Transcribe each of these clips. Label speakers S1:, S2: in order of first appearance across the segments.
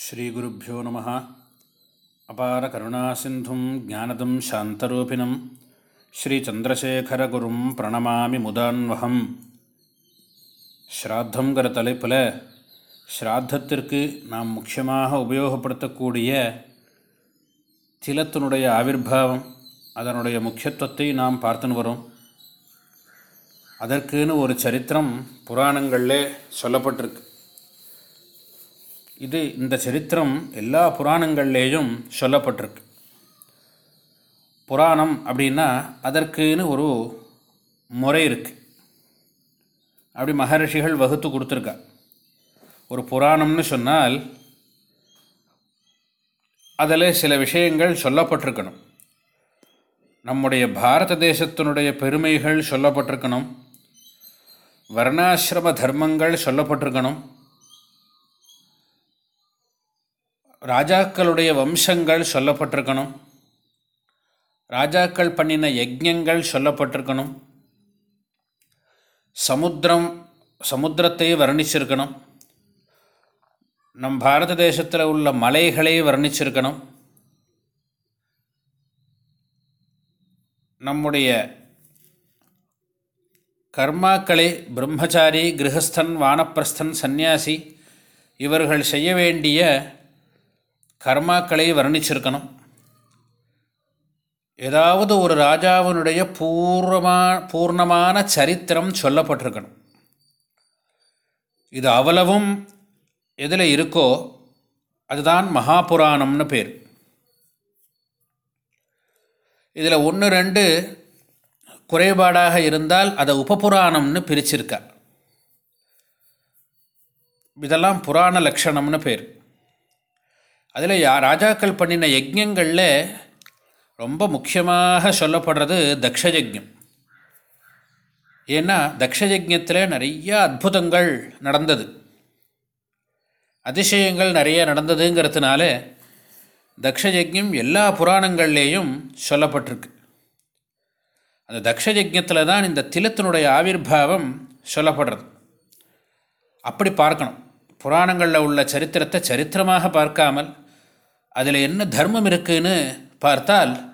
S1: ஸ்ரீகுருப்போ நம. அபார கருணாசிந்தும் ஜானதம் சாந்தரூபிணம். ஸ்ரீச்சந்திரசேகரகுரும் பிரணமாமி முதான்வகம். ஸ்ராத்தங்கிற தலைப்பில் ஸ்ராத்தத்திற்கு நாம் முக்கியமாக உபயோகப்படுத்தக்கூடிய திலத்தினுடைய ஆவிர்வாவம் அதனுடைய முக்கியத்துவத்தை நாம் பார்த்துன்னு வரோம். அதற்குன்னு ஒரு சரித்திரம் புராணங்களில் சொல்லப்பட்டிருக்கு. இது இந்த சரித்திரம் எல்லா புராணங்கள்லேயும் சொல்லப்பட்டிருக்கு. புராணம் அப்படின்னா அதற்குன்னு ஒரு முறை இருக்குது அப்படி மகரிஷிகள் வகுத்து கொடுத்துருக்கா. ஒரு புராணம்னு சொன்னால் அதில் சில விஷயங்கள் சொல்லப்பட்டிருக்கணும். நம்முடைய பாரத தேசத்தினுடைய பெருமைகள் சொல்லப்பட்டிருக்கணும். வர்ணாசிரம தர்மங்கள் சொல்லப்பட்டிருக்கணும். ராஜாக்களுடைய வம்சங்கள் சொல்லப்பட்டிருக்கணும். ராஜாக்கள் பண்ணின யஜ்யங்கள் சொல்லப்பட்டிருக்கணும். சமுத்திரம் சமுத்திரத்தை வர்ணிச்சிருக்கணும். நம் பாரத தேசத்தில் உள்ள மலைகளை வர்ணிச்சிருக்கணும். நம்முடைய கர்மாக்களை பிரம்மச்சாரி கிரகஸ்தன் வானப்பிரஸ்தன் சந்நியாசி இவர்கள் செய்ய வேண்டிய கர்மாக்களை வர்ணிச்சிருக்கணும். ஏதாவது ஒரு ராஜாவினுடைய பூர்வமா பூர்ணமான சரித்திரம் சொல்லப்பட்டிருக்கணும். இது அவ்வளவும் எதில் இருக்கோ அதுதான் மகாபுராணம்னு பேர். இதில் ஒன்று ரெண்டு குறைபாடாக இருந்தால் அதை உபபுராணம்னு பிரிச்சிருக்கா. இதெல்லாம் புராண லக்ஷணம்னு பேர். அதில் யா ராஜாக்கள் பண்ணின யஜ்யங்களில் ரொம்ப முக்கியமாக சொல்லப்படுறது தக்ஷயஜம் ஏன்னா தக்ஷயஜத்தில் நிறைய அற்புதங்கள் நடந்தது. அதிசயங்கள் நிறைய நடந்ததுங்கிறதுனால தக்ஷயஜம் எல்லா புராணங்கள்லேயும் சொல்லப்பட்டிருக்கு. அந்த தக்ஷயஜத்தில் தான் இந்த திலத்தினுடைய ஆவிர்வாவம் சொல்லப்படுறது. அப்படி பார்க்கணும். புராணங்களில் உள்ள சரித்திரத்தை சரித்திரமாக பார்க்காமல் அதில் என்ன தர்மம் இருக்குன்னு பார்த்தால்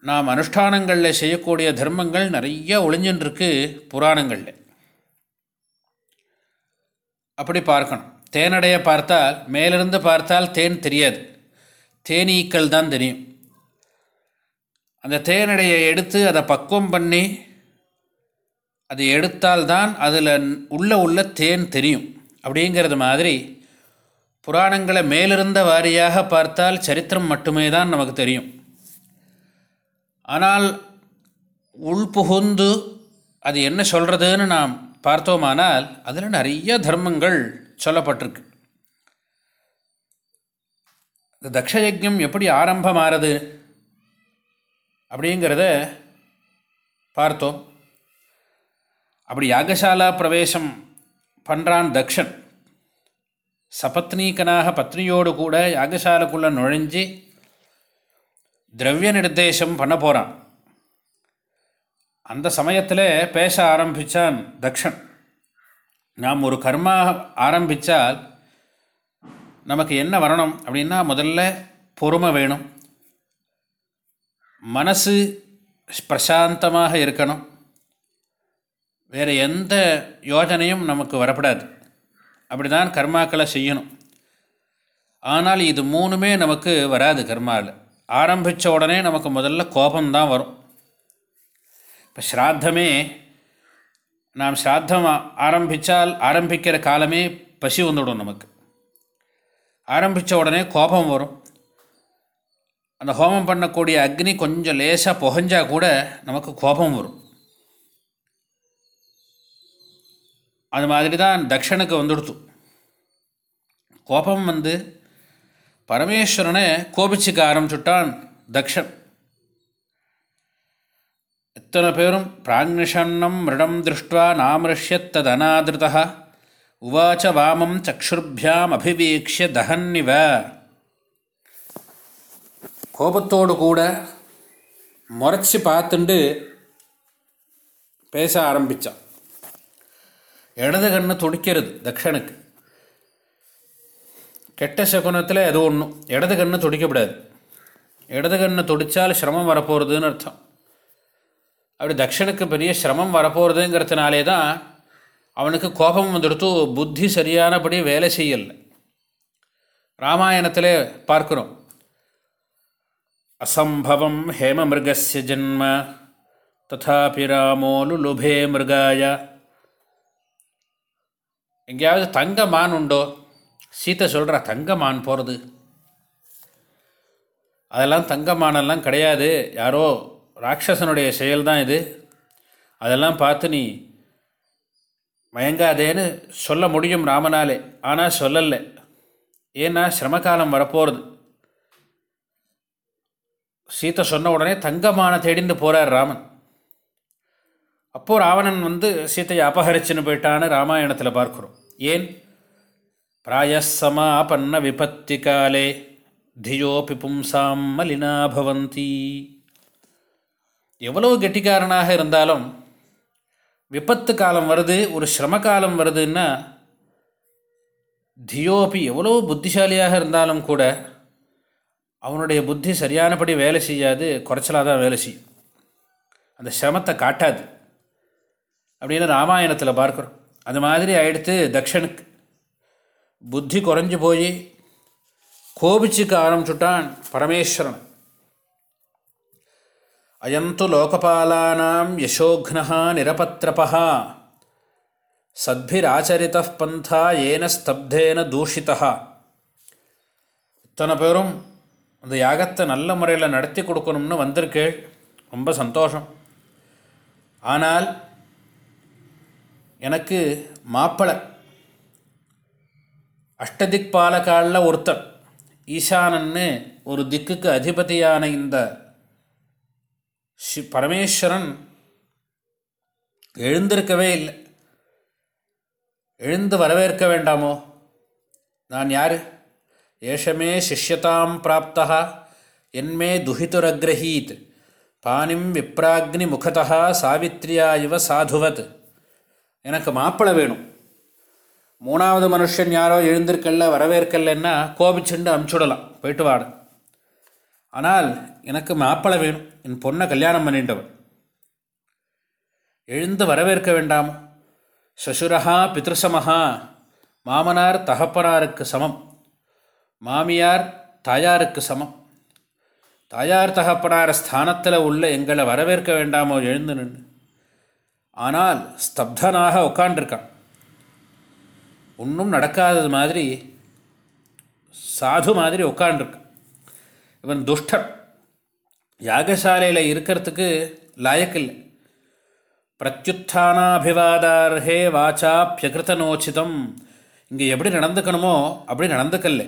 S1: நாம் அனுஷ்டானங்களில் செய்யக்கூடிய தர்மங்கள் நிறைய ஒளிஞ்சுருக்கு புராணங்களில். அப்படி பார்க்கணும். தேனடைய பார்த்தால் மேலிருந்து பார்த்தால் தேன் தெரியாது. தேனீக்கள் தான் தெரியும். அந்த தேனடையை எடுத்து அதை பக்குவம் பண்ணி அதை எடுத்தால்தான் அதில் உள்ள உள்ள தேன் தெரியும். அப்படிங்கிறது மாதிரி புராணங்களை மேலிருந்த வாரியாக பார்த்தால் சரித்திரம் மட்டுமே தான் நமக்கு தெரியும். ஆனால் உள்புகுந்து அது என்ன சொல்கிறதுன்னு நாம் பார்த்தோமானால் அதில் நிறைய தர்மங்கள் சொல்லப்பட்டிருக்கு. இந்த தக்ஷயஜம் எப்படி ஆரம்பமாகிறது அப்படிங்கிறத பார்த்தோம். அப்படி யாகசாலா பிரவேசம் பண்ணுறான் தக்ஷன். சபத்னீகனாக பத்னியோடு கூட யாகசாலைக்குள்ளே நுழைஞ்சு திரவிய நிர்தேசம் பண்ண போகிறான் அந்த சமயத்தில் பேச ஆரம்பித்தான் தக்ஷன். நாம் ஒரு கர்மா ஆரம்பித்தால் நமக்கு என்ன வரணும் அப்படின்னா முதல்ல பொறுமை வேணும். மனசு பிரசாந்தமாக இருக்கணும். வேறு எந்த யோஜனையும் நமக்கு வரப்படாது. அப்படி தான் கர்மாக்களை செய்யணும். ஆனால் இது மூணுமே நமக்கு வராது கர்மாவில் ஆரம்பித்த உடனே நமக்கு முதல்ல கோபம்தான் வரும். இப்போ ஸ்ராத்தமே நாம் ஸ்ராத்தம் ஆரம்பித்தால் ஆரம்பிக்கிற காலமே பசி வந்துவிடும் நமக்கு. ஆரம்பித்த உடனே கோபம் வரும். அந்த ஹோமம் பண்ணக்கூடிய அக்னி கொஞ்சம் லேசாக புகஞ்சால் கூட நமக்கு கோபம் வரும். அது மாதிரி தான் தக்ஷனுக்கு வந்துடுத்து. கோபம் வந்து பரமேஸ்வரனை கோபிச்சுக்க ஆரம்பிச்சுட்டான் தக்ஷன். எத்தனை பேரும் பிராக்னிஷன்னம் மிருடம் திருஷ்டுவா நாமிருஷ்யத்ததனாதிருதா உவாச்ச வாமம் சக்ஷுர்பியாம் அபிவீக்ஷிய தகன்னிவ கோபத்தோடு கூட முறைச்சி பார்த்துண்டு பேச ஆரம்பித்தான் இடது கண்ணு துடிக்கிறது தக்ஷனுக்கு. கெட்ட சகுனத்தில் அது ஒன்றும் இடது கண்ணை துடிக்கப்படாது இடது கண்ணை துடித்தால் சிரமம் வரப்போகிறதுன்னு அர்த்தம். அப்படி தக்ஷனுக்கு பெரிய சிரமம் வரப்போகிறதுங்கிறதுனாலே தான் அவனுக்கு கோபம் வந்துடுத்து புத்தி சரியானபடி வேலை செய்யலை. ராமாயணத்தில் பார்க்குறோம். அசம்பவம் ஹேமமிருகஸ்ய ஜன்ம ததாபி ராமோலு லுபே மிருகாய. எங்கேயாவது தங்க மான் உண்டோ? சீத்தை சொல்கிறா தங்கமான் போகிறது அதெல்லாம் தங்கமானெல்லாம் கிடையாது. யாரோ ராட்சசனுடைய செயல் தான் இது. அதெல்லாம் பார்த்து நீ மயங்காதேன்னு சொல்ல முடியும் ராமனாலே. ஆனால் சொல்லலை. ஏன்னா சிரமகாலம் வரப்போகிறது சீத்தை சொன்ன உடனே தங்கமான தேடின்னு போகிறார் ராமன். அப்போது ராவணன் வந்து சீத்தையை அபகரிச்சுன்னு போயிட்டான்னு ராமாயணத்தில் பார்க்குறோம். ஏன்? பிராயசமாபன்ன விபத்தி காலே தியோபி பும்சாம் மலினா பவந்தி எவ்வளோ கெட்டிக்காரனாக இருந்தாலும் விபத்து காலம் வருது ஒரு சிரம காலம் வருதுன்னா தியோபி எவ்வளோ புத்திசாலியாக இருந்தாலும் கூட அவனுடைய புத்தி சரியானபடி வேலை செய்யாது குறைச்சலாக தான் வேலை செய்யும். அந்த சிரமத்தை காட்டாது. அப்படின்னு ராமாயணத்தில் பார்க்குறோம். அது மாதிரி ஆயிடுத்து தக்ஷனுக்கு புத்தி குறைஞ்சி போய் கோபிச்சுக்க ஆரம்பிச்சுட்டான் பரமேஸ்வரன் அயந்து லோகபாலானாம் யசோக்னா நிரபத்ரபா சத்பிராச்சரித பந்தா ஏன ஸ்தப்தேன தூஷிதா இத்தனை பேரும் அந்த யாகத்தை நல்ல முறையில் நடத்தி கொடுக்கணும்னு வந்திருக்கேள் ரொம்ப சந்தோஷம். ஆனால் எனக்கு மாப்பிளை அஷ்டதிக் பாலகாலில் ஒருத்தர் ஈசானன்னு ஒரு திக்குக்கு அதிபதியான இந்த ஷி பரமேஸ்வரன் எழுந்திருக்கவே இல்லை. எழுந்து வரவேற்க வேண்டாமோ? நான் யார்? ஏஷமே சிஷ்யதாம் பிராப்தா என்மே துஹிதுரக்ரஹீத் பானிம் விப்ராக்னி முகதா சாவித்ரியா இவ சாதுவத். எனக்கு மாப்பிள வேணும். மூணாவது மனுஷன் யாரோ எழுந்திருக்கல்ல வரவேற்கலன்னா கோபிச்சுண்டு அமுச்சுடலாம். போயிட்டு வாடு. ஆனால் எனக்கு மாப்பிள்ளை வேணும். என் பொண்ணை கல்யாணம் பண்ணிட்டவன். எழுந்து வரவேற்க வேண்டாமோ. சசுரஹா பித்ருசமஹா மாமனார் தகப்பனாருக்கு சமம். மாமியார் தாயாருக்கு சமம். தாயார் தகப்பனார் ஸ்தானத்தில் உள்ள எங்களை வரவேற்க வேண்டாமோ எழுந்து நின்று ஆனால் ஸ்தப்தனாக உட்காண்டிருக்கான் ஒன்றும் நடக்காதது மாதிரி சாது மாதிரி உட்காண்டிருக்கான் இவன் துஷ்டன். யாகசாலையில் இருக்கிறதுக்கு லாயக்கில்லை. பிரத்யுத்தானாபிவாதார்ஹே நோச்சிதம் இங்கே எப்படி நடந்துக்கணுமோ அப்படி நடந்துக்கல்ல.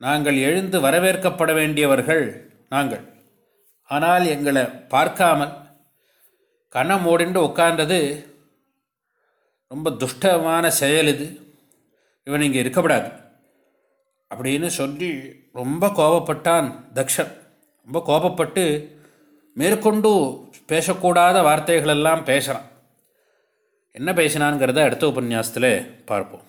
S1: நாங்கள் எழுந்து வரவேற்கப்பட வேண்டியவர்கள் நாங்கள். ஆனால் எங்களை பார்க்காமல் கண்ணம் ஓடிண்டு உட்கார்ந்தது ரொம்ப துஷ்டமான செயல் இது. இவன் இங்கே இருக்கக்கூடாது அப்படின்னு சொல்லி ரொம்ப கோபப்பட்டான் தக்ஷன். ரொம்ப கோபப்பட்டு மேற்கொண்டு பேசக்கூடாத வார்த்தைகளெல்லாம் பேசுகிறான் என்ன பேசினான்ங்கிறத அடுத்த உபன்யாசத்தில் பார்ப்போம்.